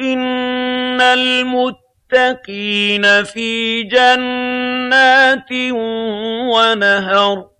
إِنَّ الْمُتَّقِينَ فِي جَنَّاتٍ وَنَهَرٍ